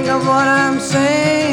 Think of what I'm saying.